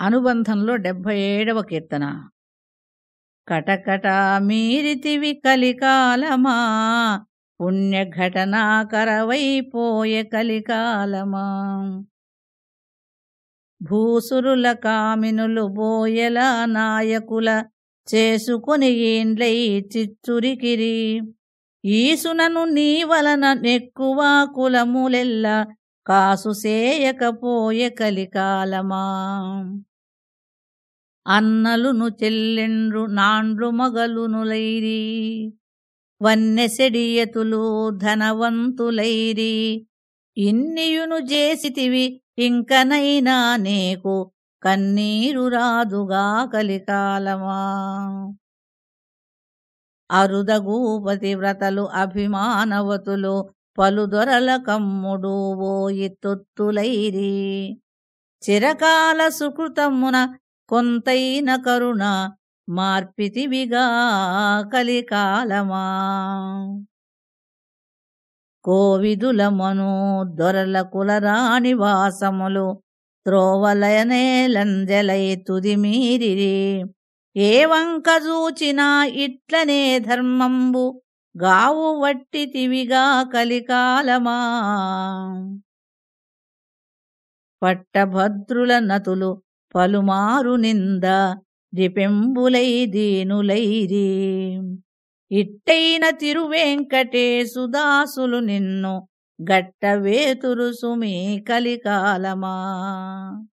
అనుబంధంలో డెబ్భై ఏడవ కీర్తన. కటకటా మీరితివి కలికాలమా? పుణ్యఘటనాకరవైపోయే కలికాలమా? భూసురుల కామినులు బోయల నాయకుల చేసుకుని ఏండ్లై చిచ్చురికిరి? ఈసునను నీ వలన నెక్కువ కులములెల్ల కాసుసేయకపోయే కలికాలమా? అన్నలును చెల్లెండ్రు నాండ్రు మగలునులైరి వన్నెసెడియతులు ధనవంతులైరి ఇన్నియును చేసితివి ఇంకనైనా నీకు కన్నీరు రాదుగా కలికాలమా? అరుదగూపతి వ్రతలు అభిమానవతులు పలుదొరల కమ్ముడు ఓయి తొత్తులైరి. చిరకాల సుకృతమున కొంతైన కరుణ మార్పితివిగా కలికాలమా. కోవిదుల మను దొరల కులరాణి వాసములు త్రోవలయనేలంజలై తుది మీరిరి ఏ వంక చూచినా ఇట్లనే ధర్మంబు గావు వట్టితివిగా కలికాలమా? పట్టభద్రుల నతులు పలుమారు నింద రిపెంబులై దీనులైరి. ఇట్టైన తిరువెంకటేశుదాసులు నిన్ను గట్టవేతురు సుమీ కలికాలమా?